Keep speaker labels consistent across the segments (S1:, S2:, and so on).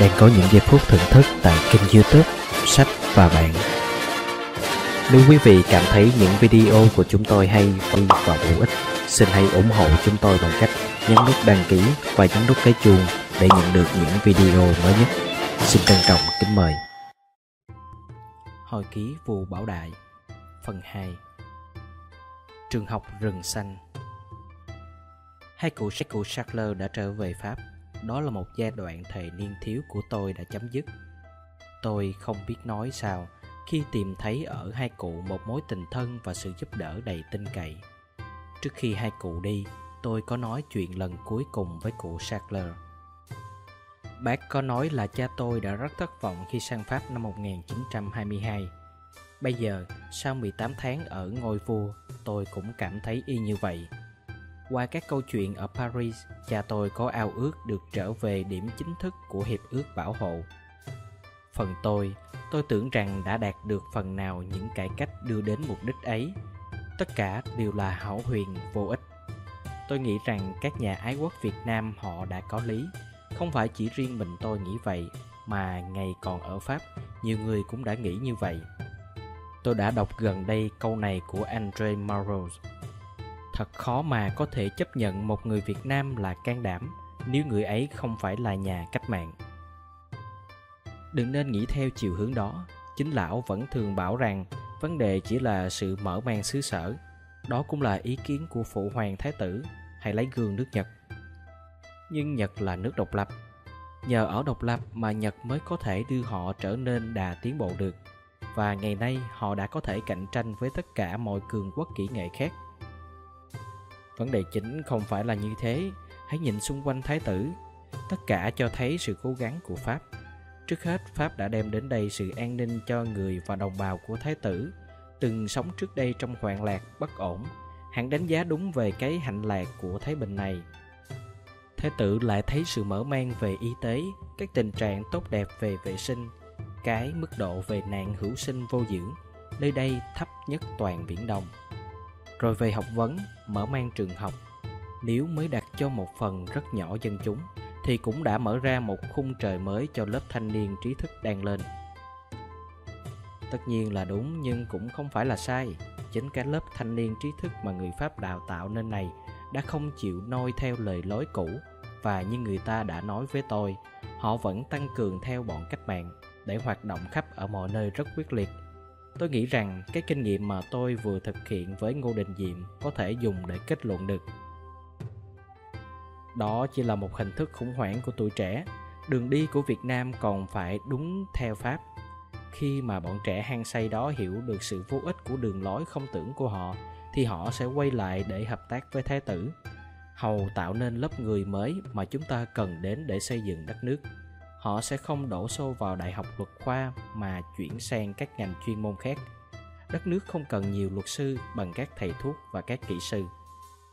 S1: đang có những giây phút thưởng thức tại kênh youtube Sách và Bạn. Nếu quý vị cảm thấy những video của chúng tôi hay và bổ ích, xin hãy ủng hộ chúng tôi bằng cách nhấn nút đăng ký và nhấn nút cái chuông để nhận được những video mới nhất. Xin trân trọng kính mời. Hồi ký Vua Bảo Đại Phần 2 Trường học rừng xanh Hai cụ sách cụ Sackler đã trở về Pháp đó là một giai đoạn thời niên thiếu của tôi đã chấm dứt tôi không biết nói sao khi tìm thấy ở hai cụ một mối tình thân và sự giúp đỡ đầy tin cậy trước khi hai cụ đi tôi có nói chuyện lần cuối cùng với cụ Sackler. Bác có nói là cha tôi đã rất thất vọng khi sang Pháp năm 1922. Bây giờ, sau 18 tháng ở ngôi vua, tôi cũng cảm thấy y như vậy. Qua các câu chuyện ở Paris, cha tôi có ao ước được trở về điểm chính thức của Hiệp ước Bảo hộ. Phần tôi, tôi tưởng rằng đã đạt được phần nào những cải cách đưa đến mục đích ấy. Tất cả đều là hảo huyền vô ích. Tôi nghĩ rằng các nhà ái quốc Việt Nam họ đã có lý. Không phải chỉ riêng mình tôi nghĩ vậy, mà ngày còn ở Pháp, nhiều người cũng đã nghĩ như vậy. Tôi đã đọc gần đây câu này của Andre Maros thật khó mà có thể chấp nhận một người việt nam là can đảm nếu người ấy không phải là nhà cách mạng. Đừng nên nghĩ theo chiều hướng đó, chính lão vẫn thường bảo rằng vấn đề chỉ là sự mở mang xứ sở. Đó cũng là ý kiến của phụ hoàng thái tử hay lấy gương nước nhật. Nhưng nhật là nước độc lập. Nhờ ở độc lập mà nhật mới có thể đưa họ trở nên đà tiến bộ được. Và ngày nay họ đã có thể cạnh tranh với tất cả mọi cường quốc kỹ nghệ khác. Vấn đề chính không phải là như thế, hãy nhìn xung quanh thái tử. Tất cả cho thấy sự cố gắng của Pháp. Trước hết, Pháp đã đem đến đây sự an ninh cho người và đồng bào của thái tử, từng sống trước đây trong hoạn lạc, bất ổn. Hẳn đánh giá đúng về cái hạnh lạc của Thái Bình này. Thái tử lại thấy sự mở mang về y tế, các tình trạng tốt đẹp về vệ sinh, cái mức độ về nạn hữu sinh vô dưỡng, nơi đây thấp nhất toàn Biển Đông. Rồi về học vấn, mở mang trường học, nếu mới đặt cho một phần rất nhỏ dân chúng, thì cũng đã mở ra một khung trời mới cho lớp thanh niên trí thức đang lên. Tất nhiên là đúng nhưng cũng không phải là sai. Chính cái lớp thanh niên trí thức mà người Pháp đào tạo nên này đã không chịu noi theo lời lối cũ và như người ta đã nói với tôi, họ vẫn tăng cường theo bọn cách mạng để hoạt động khắp ở mọi nơi rất quyết liệt tôi nghĩ rằng cái kinh nghiệm mà tôi vừa thực hiện với ngô đình diệm có thể dùng để kết luận được. Đó chỉ là một hình thức khủng hoảng của tuổi trẻ. Đường đi của việt nam còn phải đúng theo pháp. Khi mà bọn trẻ hăng say đó hiểu được sự vô ích của đường lối không tưởng của họ, thì họ sẽ quay lại để hợp tác với thái tử. Hầu tạo nên lớp người mới mà chúng ta cần đến để xây dựng đất nước họ sẽ không đổ xô vào đại học luật khoa mà chuyển sang các ngành chuyên môn khác đất nước không cần nhiều luật sư bằng các thầy thuốc và các kỹ sư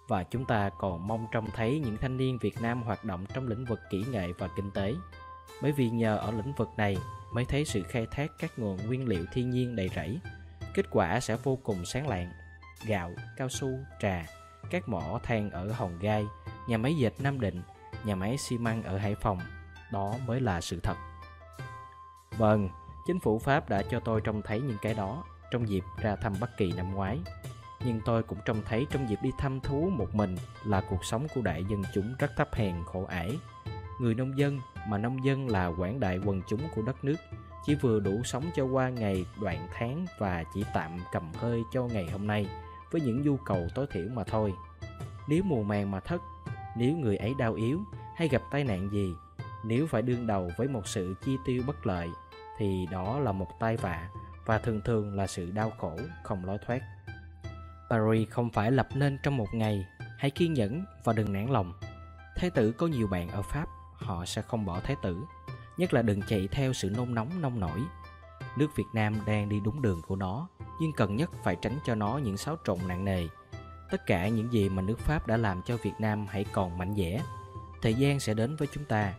S1: và chúng ta còn mong trông thấy những thanh niên Việt Nam hoạt động trong lĩnh vực kỹ nghệ và kinh tế. Bởi vì nhờ ở lĩnh vực này mới thấy sự khai thác các nguồn nguyên liệu thiên nhiên đầy rẫy. Kết quả sẽ vô cùng sáng lạng. Gạo, cao su, trà, các mỏ than ở Hòn Gai, nhà máy dệt Nam Định, nhà máy xi măng ở Hải Phòng, đó mới là sự thật. Vâng chính phủ pháp đã cho tôi trông thấy những cái đó trong dịp ra thăm bắc kỳ năm ngoái. Nhưng tôi cũng trông thấy trong dịp đi thăm thú một mình là cuộc sống của đại dân chúng rất thấp hèn khổ ải. Người nông dân, mà nông dân là quảng đại quần chúng của đất nước, chỉ vừa đủ sống cho qua ngày, đoạn tháng và chỉ tạm cầm hơi cho ngày hôm nay với những nhu cầu tối thiểu mà thôi. Nếu mùa màng mà thất, nếu người ấy đau yếu hay gặp tai nạn gì nếu phải đương đầu với một sự chi tiêu bất lợi, thì đó là một tai vạ và thường thường là sự đau khổ, không lối thoát. Paris không phải lập nên trong một ngày, hãy kiên nhẫn và đừng nản lòng. Thái tử có nhiều bạn ở pháp, họ sẽ không bỏ thái tử, nhất là đừng chạy theo sự nôn nóng nông nổi. Nước việt nam đang đi đúng đường của nó, nhưng cần nhất phải tránh cho nó những xáo trộn nặng nề. Tất cả những gì mà nước pháp đã làm cho việt nam hãy còn mạnh dẻ. Thời gian sẽ đến với chúng ta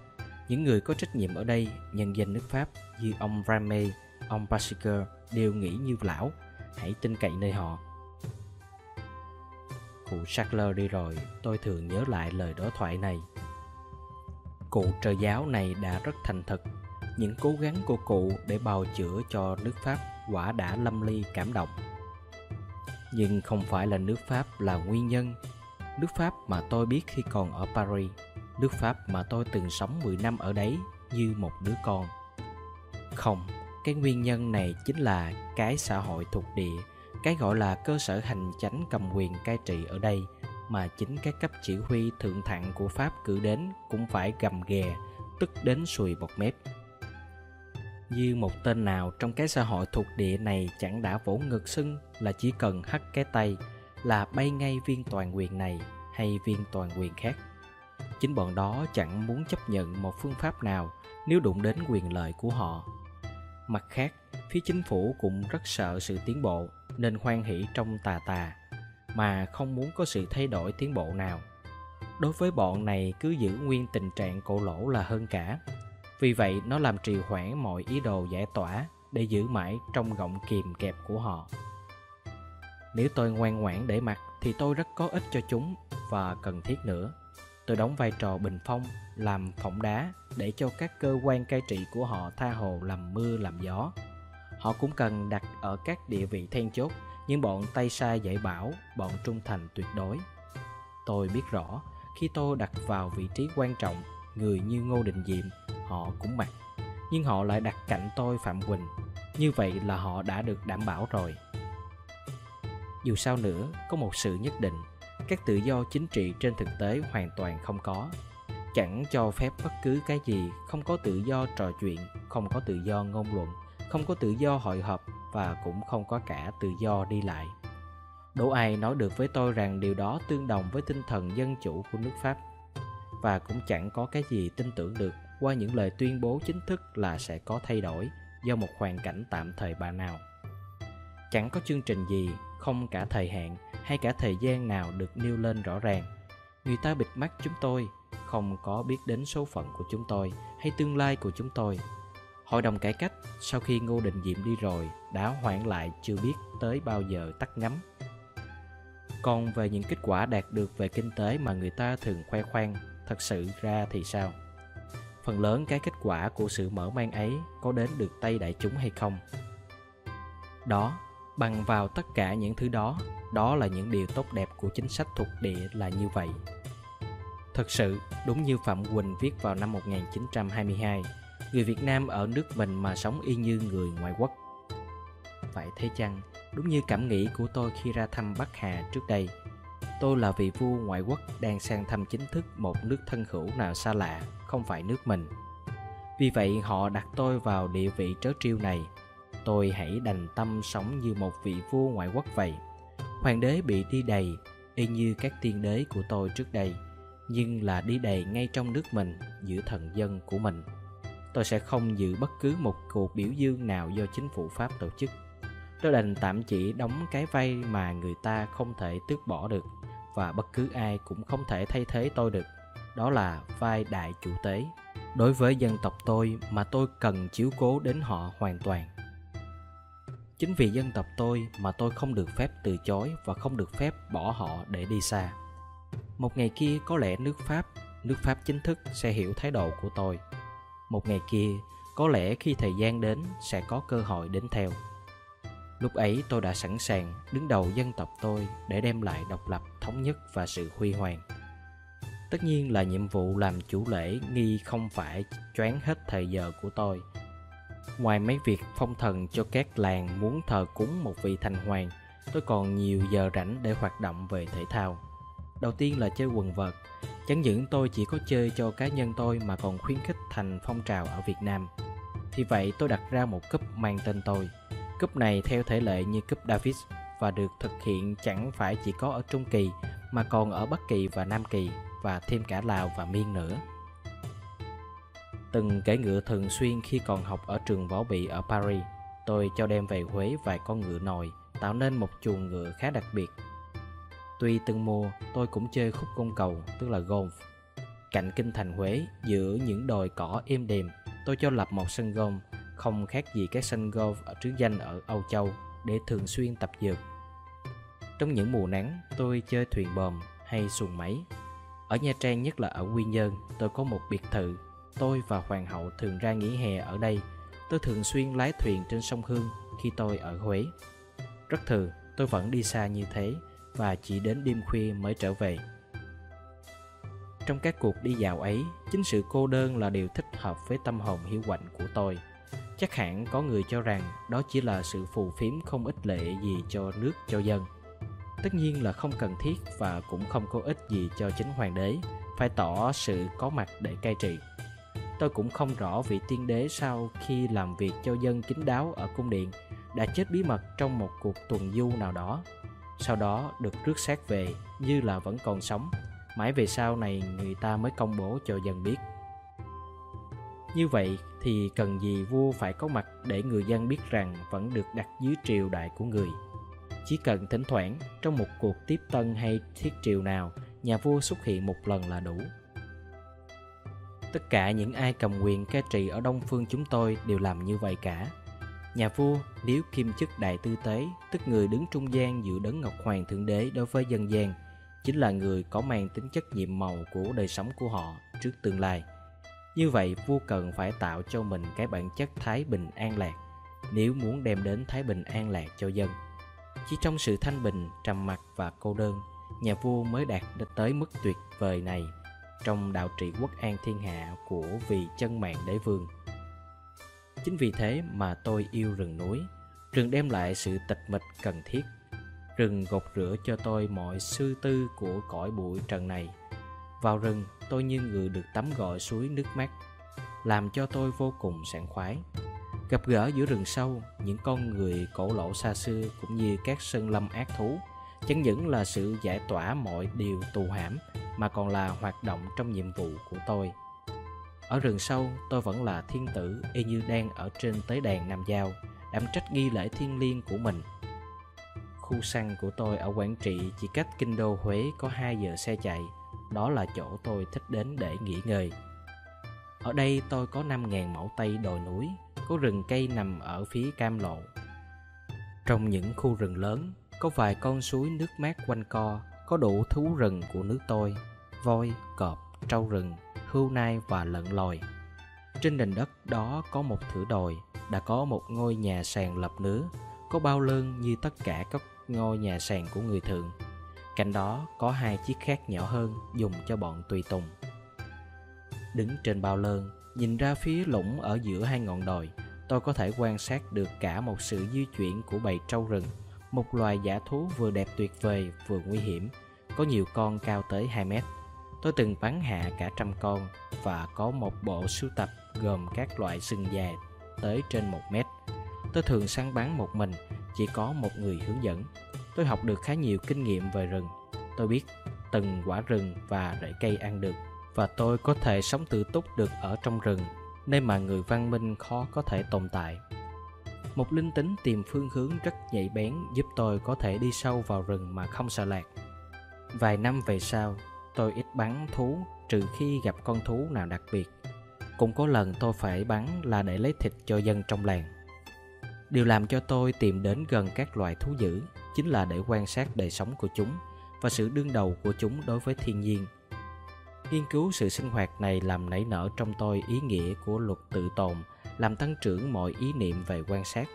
S1: những người có trách nhiệm ở đây, nhân dân nước Pháp như ông Rame, ông Basiker đều nghĩ như lão, hãy tin cậy nơi họ. Cụ Sackler đi rồi, tôi thường nhớ lại lời đối thoại này. Cụ trợ giáo này đã rất thành thật. Những cố gắng của cụ để bào chữa cho nước Pháp quả đã lâm ly cảm động. Nhưng không phải là nước Pháp là nguyên nhân. Nước Pháp mà tôi biết khi còn ở Paris, nước Pháp mà tôi từng sống 10 năm ở đấy như một đứa con. Không, cái nguyên nhân này chính là cái xã hội thuộc địa, cái gọi là cơ sở hành chánh cầm quyền cai trị ở đây mà chính các cấp chỉ huy thượng thặng của Pháp cử đến cũng phải gầm ghè, tức đến sùi bọt mép. Như một tên nào trong cái xã hội thuộc địa này chẳng đã vỗ ngực xưng là chỉ cần hất cái tay là bay ngay viên toàn quyền này hay viên toàn quyền khác. Chính bọn đó chẳng muốn chấp nhận một phương pháp nào nếu đụng đến quyền lợi của họ. Mặt khác, phía chính phủ cũng rất sợ sự tiến bộ nên hoan hỷ trong tà tà mà không muốn có sự thay đổi tiến bộ nào. Đối với bọn này cứ giữ nguyên tình trạng cổ lỗ là hơn cả. Vì vậy nó làm trì hoãn mọi ý đồ giải tỏa để giữ mãi trong gọng kìm kẹp của họ. Nếu tôi ngoan ngoãn để mặt thì tôi rất có ích cho chúng và cần thiết nữa. Tôi đóng vai trò bình phong, làm phỏng đá để cho các cơ quan cai trị của họ tha hồ làm mưa làm gió. Họ cũng cần đặt ở các địa vị then chốt những bọn tay sai dạy bảo, bọn trung thành tuyệt đối. Tôi biết rõ, khi tôi đặt vào vị trí quan trọng, người như Ngô Đình Diệm, họ cũng mặc. Nhưng họ lại đặt cạnh tôi Phạm Quỳnh. Như vậy là họ đã được đảm bảo rồi. Dù sao nữa, có một sự nhất định, các tự do chính trị trên thực tế hoàn toàn không có. Chẳng cho phép bất cứ cái gì, không có tự do trò chuyện, không có tự do ngôn luận, không có tự do hội họp và cũng không có cả tự do đi lại. Đỗ ai nói được với tôi rằng điều đó tương đồng với tinh thần dân chủ của nước Pháp và cũng chẳng có cái gì tin tưởng được qua những lời tuyên bố chính thức là sẽ có thay đổi do một hoàn cảnh tạm thời bà nào. Chẳng có chương trình gì, không cả thời hạn hay cả thời gian nào được nêu lên rõ ràng. Người ta bịt mắt chúng tôi, không có biết đến số phận của chúng tôi hay tương lai của chúng tôi Hội đồng cải cách sau khi Ngô Đình Diệm đi rồi đã hoãn lại chưa biết tới bao giờ tắt ngắm. Còn về những kết quả đạt được về kinh tế mà người ta thường khoe khoang, thật sự ra thì sao? Phần lớn cái kết quả của sự mở mang ấy có đến được tay đại chúng hay không? Đó, bằng vào tất cả những thứ đó, đó là những điều tốt đẹp của chính sách thuộc địa là như vậy. Thật sự, đúng như Phạm Quỳnh viết vào năm 1922, người Việt Nam ở nước mình mà sống y như người ngoại quốc. Phải thế chăng, đúng như cảm nghĩ của tôi khi ra thăm Bắc Hà trước đây, tôi là vị vua ngoại quốc đang sang thăm chính thức một nước thân hữu nào xa lạ, không phải nước mình. Vì vậy họ đặt tôi vào địa vị trớ trêu này. Tôi hãy đành tâm sống như một vị vua ngoại quốc vậy. Hoàng đế bị đi đầy, y như các tiên đế của tôi trước đây, nhưng là đi đầy ngay trong nước mình, giữa thần dân của mình tôi sẽ không dự bất cứ một cuộc biểu dương nào do chính phủ Pháp tổ chức. Tôi đành tạm chỉ đóng cái vai mà người ta không thể tước bỏ được và bất cứ ai cũng không thể thay thế tôi được. Đó là vai đại chủ tế. Đối với dân tộc tôi mà tôi cần chiếu cố đến họ hoàn toàn. Chính vì dân tộc tôi mà tôi không được phép từ chối và không được phép bỏ họ để đi xa. Một ngày kia có lẽ nước Pháp, nước Pháp chính thức sẽ hiểu thái độ của tôi. Một ngày kia có lẽ khi thời gian đến sẽ có cơ hội đến theo. Lúc ấy tôi đã sẵn sàng đứng đầu dân tộc tôi để đem lại độc lập thống nhất và sự huy hoàng. Tất nhiên là nhiệm vụ làm chủ lễ nghi không phải choáng hết thời giờ của tôi ngoài mấy việc phong thần cho các làng muốn thờ cúng một vị thành hoàng, tôi còn nhiều giờ rảnh để hoạt động về thể thao đầu tiên là chơi quần vợt Chẳng những tôi chỉ có chơi cho cá nhân tôi mà còn khuyến khích thành phong trào ở Việt Nam. Thì vậy tôi đặt ra một cúp mang tên tôi. Cúp này theo thể lệ như cúp Davis và được thực hiện chẳng phải chỉ có ở Trung Kỳ mà còn ở Bắc Kỳ và Nam Kỳ và thêm cả Lào và Miên nữa. Từng kể ngựa thường xuyên khi còn học ở trường võ bị ở Paris, tôi cho đem về Huế vài con ngựa nồi, tạo nên một chuồng ngựa khá đặc biệt Tuy từng mùa tôi cũng chơi khúc côn cầu tức là golf. Cạnh kinh thành Huế giữa những đồi cỏ êm đềm tôi cho lập một sân golf không khác gì các sân golf ở trước danh ở Âu Châu để thường xuyên tập dượt. Trong những mùa nắng tôi chơi thuyền bờm hay xuồng máy. Ở Nha Trang nhất là ở Quy Nhơn tôi có một biệt thự tôi và hoàng hậu thường ra nghỉ hè ở đây, tôi thường xuyên lái thuyền trên sông Hương khi tôi ở Huế. Rất thường, tôi vẫn đi xa như thế và chỉ đến đêm khuya mới trở về. Trong các cuộc đi dạo ấy, chính sự cô đơn là điều thích hợp với tâm hồn hiu quạnh của tôi. Chắc hẳn có người cho rằng đó chỉ là sự phù phiếm không ích lệ gì cho nước cho dân. Tất nhiên là không cần thiết và cũng không có ích gì cho chính hoàng đế, phải tỏ sự có mặt để cai trị. Tôi cũng không rõ vị tiên đế sau khi làm việc cho dân kín đáo ở cung điện đã chết bí mật trong một cuộc tuần du nào đó. Sau đó được rước xác về như là vẫn còn sống. Mãi về sau này người ta mới công bố cho dân biết. Như vậy thì cần gì vua phải có mặt để người dân biết rằng vẫn được đặt dưới triều đại của người? Chỉ cần thỉnh thoảng, trong một cuộc tiếp tân hay thiết triều nào, nhà vua xuất hiện một lần là đủ tất cả những ai cầm quyền cai trị ở đông phương chúng tôi đều làm như vậy cả nhà vua nếu kim chức đại tư tế tức người đứng trung gian giữa đấng ngọc hoàng thượng đế đối với dân gian chính là người có mang tính chất nhiệm màu của đời sống của họ trước tương lai. Như vậy, vua cần phải tạo cho mình cái bản chất thái bình an lạc nếu muốn đem đến thái bình an lạc cho dân. Chỉ trong sự thanh bình, trầm mặc và cô đơn, nhà vua mới đạt được tới mức tuyệt vời này trong đạo trị quốc an thiên hạ của vị chân mạng đế vương. Chính vì thế mà tôi yêu rừng núi, rừng đem lại sự tịch mịch cần thiết Rừng gột rửa cho tôi mọi sư tư của cõi bụi trần này Vào rừng tôi như người được tắm gội suối nước mát, Làm cho tôi vô cùng sảng khoái Gặp gỡ giữa rừng sâu Những con người cổ lỗ xa xưa Cũng như các sơn lâm ác thú Chẳng những là sự giải tỏa mọi điều tù hãm Mà còn là hoạt động trong nhiệm vụ của tôi Ở rừng sâu tôi vẫn là thiên tử Y như đang ở trên tế đàn Nam Giao Đảm trách nghi lễ thiên liêng của mình Khu săn của tôi ở Quảng Trị chỉ cách kinh đô Huế có 2 giờ xe chạy. Đó là chỗ tôi thích đến để nghỉ ngơi. Ở đây tôi có 5.000 mẫu tây đồi núi, có rừng cây nằm ở phía cam lộ. Trong những khu rừng lớn, có vài con suối nước mát quanh co, có đủ thú rừng của nước tôi, voi, cọp, trâu rừng, hươu nai và lợn lòi. Trên nền đất đó có một thử đồi, đã có một ngôi nhà sàn lập nứa, có bao lơn như tất cả các ngôi nhà sàn của người thường. Cạnh đó có hai chiếc khác nhỏ hơn dùng cho bọn tùy tùng. Đứng trên bao lơn, nhìn ra phía lũng ở giữa hai ngọn đồi, tôi có thể quan sát được cả một sự di chuyển của bầy trâu rừng, một loài giả thú vừa đẹp tuyệt vời vừa nguy hiểm, có nhiều con cao tới 2 mét. Tôi từng bắn hạ cả trăm con và có một bộ sưu tập gồm các loại sừng dài tới trên một mét. Tôi thường săn bắn một mình chỉ có một người hướng dẫn. Tôi học được khá nhiều kinh nghiệm về rừng. Tôi biết từng quả rừng và rễ cây ăn được và tôi có thể sống tự túc được ở trong rừng, nơi mà người văn minh khó có thể tồn tại. Một linh tính tìm phương hướng rất nhạy bén giúp tôi có thể đi sâu vào rừng mà không sợ lạc. Vài năm về sau, tôi ít bắn thú trừ khi gặp con thú nào đặc biệt. Cũng có lần tôi phải bắn là để lấy thịt cho dân trong làng. Điều làm cho tôi tìm đến gần các loài thú dữ chính là để quan sát đời sống của chúng và sự đương đầu của chúng đối với thiên nhiên. Nghiên cứu sự sinh hoạt này làm nảy nở trong tôi ý nghĩa của luật tự tồn, làm tăng trưởng mọi ý niệm về quan sát.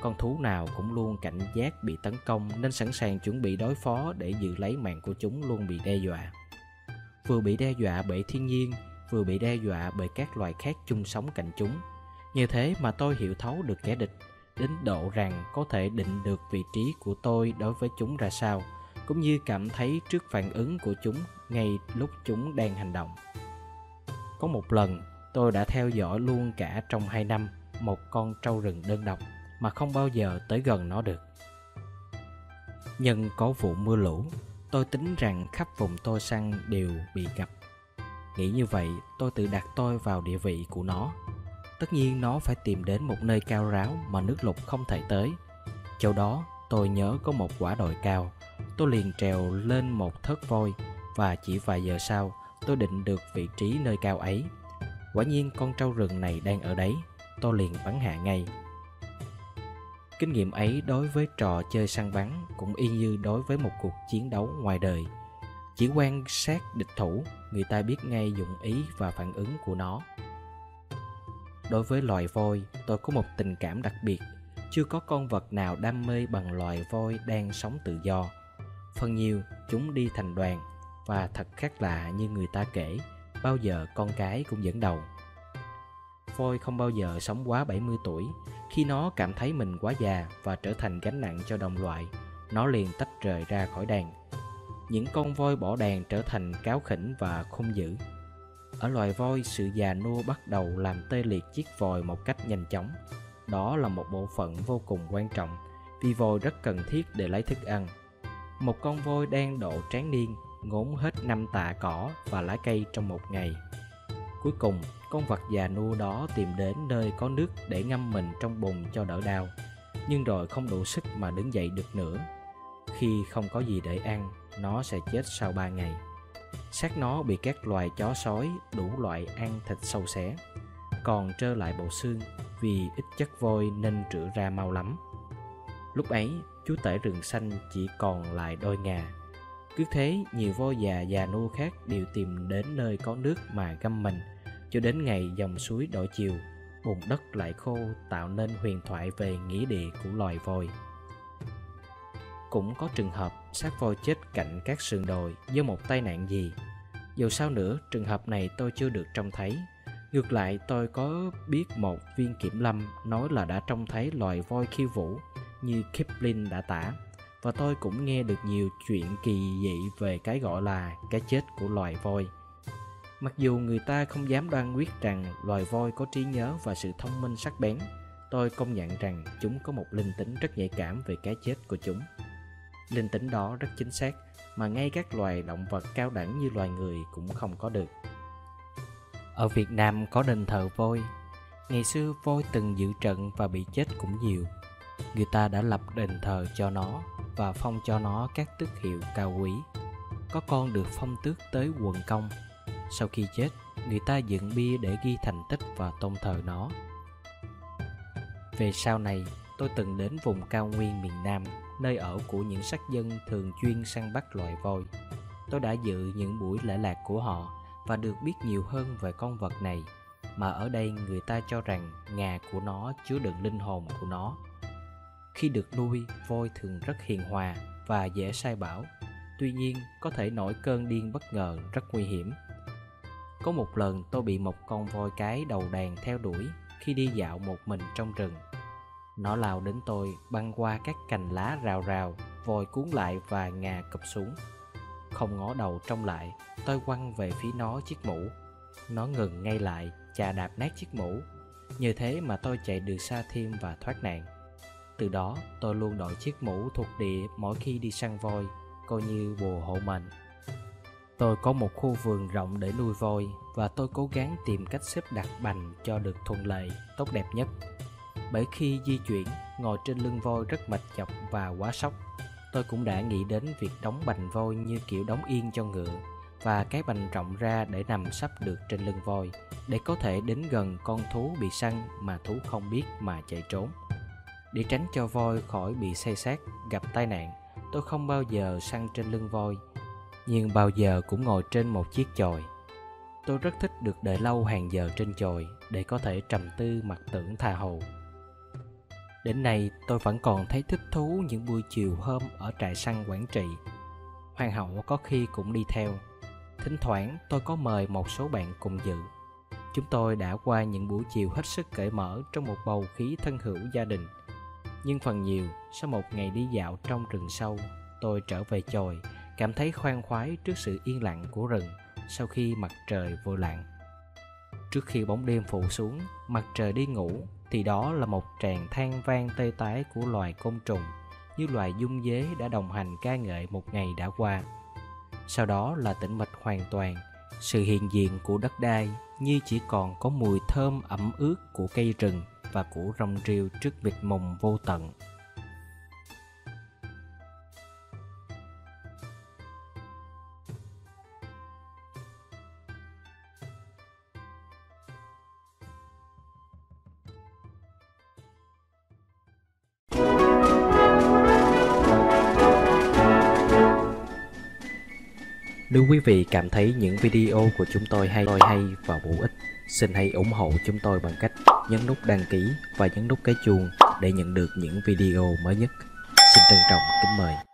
S1: Con thú nào cũng luôn cảnh giác bị tấn công nên sẵn sàng chuẩn bị đối phó để giữ lấy mạng của chúng luôn bị đe dọa. Vừa bị đe dọa bởi thiên nhiên, vừa bị đe dọa bởi các loài khác chung sống cạnh chúng. Như thế mà tôi hiểu thấu được kẻ địch đến độ rằng có thể định được vị trí của tôi đối với chúng ra sao cũng như cảm thấy trước phản ứng của chúng ngay lúc chúng đang hành động có một lần tôi đã theo dõi luôn cả trong hai năm một con trâu rừng đơn độc mà không bao giờ tới gần nó được Nhưng có vụ mưa lũ tôi tính rằng khắp vùng tôi săn đều bị ngập nghĩ như vậy tôi tự đặt tôi vào địa vị của nó tất nhiên nó phải tìm đến một nơi cao ráo mà nước lụt không thể tới. Chỗ đó, tôi nhớ có một quả đồi cao. Tôi liền trèo lên một thớt voi và chỉ vài giờ sau, tôi định được vị trí nơi cao ấy. Quả nhiên con trâu rừng này đang ở đấy, tôi liền bắn hạ ngay. Kinh nghiệm ấy đối với trò chơi săn bắn cũng y như đối với một cuộc chiến đấu ngoài đời. chỉ quan sát địch thủ người ta biết ngay dụng ý và phản ứng của nó đối với loài voi tôi có một tình cảm đặc biệt chưa có con vật nào đam mê bằng loài voi đang sống tự do phần nhiều chúng đi thành đoàn và thật khác lạ như người ta kể bao giờ con cái cũng dẫn đầu. Voi không bao giờ sống quá 70 tuổi, khi nó cảm thấy mình quá già và trở thành gánh nặng cho đồng loại, nó liền tách rời ra khỏi đàn. Những con voi bỏ đàn trở thành cáo khỉnh và không dữ. Ở loài voi, sự già nua bắt đầu làm tê liệt chiếc vòi một cách nhanh chóng. Đó là một bộ phận vô cùng quan trọng, vì vòi rất cần thiết để lấy thức ăn. Một con voi đang độ tráng niên ngốn hết năm tạ cỏ và lá cây trong một ngày. Cuối cùng, con vật già nua đó tìm đến nơi có nước để ngâm mình trong bùn cho đỡ đau, nhưng rồi không đủ sức mà đứng dậy được nữa. Khi không có gì để ăn, nó sẽ chết sau ba ngày. Xác nó bị các loài chó sói đủ loại ăn thịt sâu xé. Còn trơ lại bộ xương, vì ít chất vôi nên rửa ra mau lắm. Lúc ấy, chú tể rừng xanh chỉ còn lại đôi ngà cứ thế, nhiều voi già già nua khác đều tìm đến nơi có nước mà găm mình, cho đến ngày dòng suối đổi chiều, bùn đất lại khô tạo nên huyền thoại về nghĩa địa của loài voi. Cũng có trường hợp xác voi chết cạnh các sườn đồi do một tai nạn gì. Dù sao nữa, trường hợp này tôi chưa được trông thấy. Ngược lại, tôi có biết một viên kiểm lâm nói là đã trông thấy loài voi khiêu vũ như kipling đã tả và tôi cũng nghe được nhiều chuyện kỳ dị về cái gọi là cái chết của loài voi. Mặc dù người ta không dám đoan quyết rằng loài voi có trí nhớ và sự thông minh sắc bén, tôi công nhận rằng chúng có một linh tính rất nhạy cảm về cái chết của chúng. Linh tính đó rất chính xác, mà ngay các loài động vật cao đẳng như loài người cũng không có được. Ở việt nam có đền thờ voi. Ngày xưa voi từng dự trận và bị chết cũng nhiều. Người ta đã lập đền thờ cho nó và phong cho nó các tước hiệu cao quý. Có con được phong tước tới quần công. Sau khi chết, người ta dựng bia để ghi thành tích và tôn thờ nó. Về sau này, tôi từng đến vùng cao nguyên miền nam, nơi ở của những sắc dân thường chuyên săn bắt loài voi. Tôi đã dự những buổi lễ lạc của họ và được biết nhiều hơn về con vật này, mà ở đây người ta cho rằng ngà của nó chứa đựng linh hồn của nó khi được nuôi, voi thường rất hiền hòa và dễ sai bảo. Tuy nhiên, có thể nổi cơn điên bất ngờ rất nguy hiểm. Có một lần, tôi bị một con voi cái đầu đàn theo đuổi khi đi dạo một mình trong rừng. Nó lao đến tôi, băng qua các cành lá rào rào vòi cuốn lại và ngà cụp xuống. Không ngó đầu trông lại, tôi quăng về phía nó chiếc mũ. Nó ngừng ngay lại, chà đạp nát chiếc mũ. Như thế mà tôi chạy được xa thêm và thoát nạn từ đó, tôi luôn đội chiếc mũ thuộc địa mỗi khi đi săn voi, coi như bùa hộ mệnh tôi có một khu vườn rộng để nuôi voi và tôi cố gắng tìm cách xếp đặt bành cho được thuận lợi, tốt đẹp nhất. Bởi khi di chuyển, ngồi trên lưng voi rất mệt chọc và quá sốc. Tôi cũng đã nghĩ đến việc đóng bành voi như kiểu đóng yên cho ngựa và cái bành rộng ra để nằm sắp được trên lưng voi, để có thể đến gần con thú bị săn mà thú không biết mà chạy trốn để tránh cho voi khỏi bị say sát, gặp tai nạn, tôi không bao giờ săn trên lưng voi, nhưng bao giờ cũng ngồi trên một chiếc chòi tôi rất thích được đợi lâu hàng giờ trên chòi để có thể trầm tư mặc tưởng tha hồ Đến nay, tôi vẫn còn thấy thích thú những buổi chiều hôm ở trại săn Quảng Trị. Hoàng hậu có khi cũng đi theo. Thỉnh thoảng, tôi có mời một số bạn cùng dự. Chúng tôi đã qua những buổi chiều hết sức cởi mở trong một bầu khí thân hữu gia đình. Nhưng phần nhiều, sau một ngày đi dạo trong rừng sâu, tôi trở về chồi cảm thấy khoan khoái trước sự yên lặng của rừng sau khi mặt trời vừa lặn. Trước khi bóng đêm phủ xuống, mặt trời đi ngủ thì đó là một tràng than vang tê tái của loài côn trùng như loài dung dế đã đồng hành ca ngợi một ngày đã qua sau đó là tĩnh mịch hoàn toàn sự hiện diện của đất đai như chỉ còn có mùi thơm ẩm ướt của cây rừng và củ rong rêu trước mịt mùng vô tận. Nếu quý vị cảm thấy những video của chúng tôi hay hay và bổ ích, xin hãy ủng hộ chúng tôi bằng cách nhấn nút đăng ký và nhấn nút cái chuông để nhận được những video mới nhất. Xin trân trọng kính mời.